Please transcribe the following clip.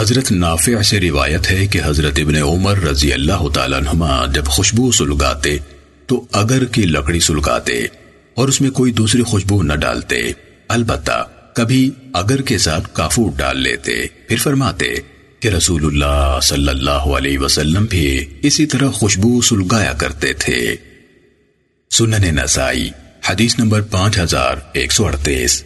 حضرت نافع سے روایت ہے کہ حضرت ابن عمر رضی اللہ تعالیٰ عنہما جب خوشبو سلگاتے تو اگر کی لکڑی سلگاتے اور اس میں کوئی دوسری خوشبو نہ ڈالتے۔ البتہ کبھی اگر کے ساتھ کافور ڈال لیتے۔ پھر فرماتے کہ رسول اللہ صلی اللہ علیہ وسلم بھی اسی طرح خوشبو سلگایا کرتے تھے۔ سنن نسائی، حدیث نمبر پانچ ہزار ایک سو اڑتیس۔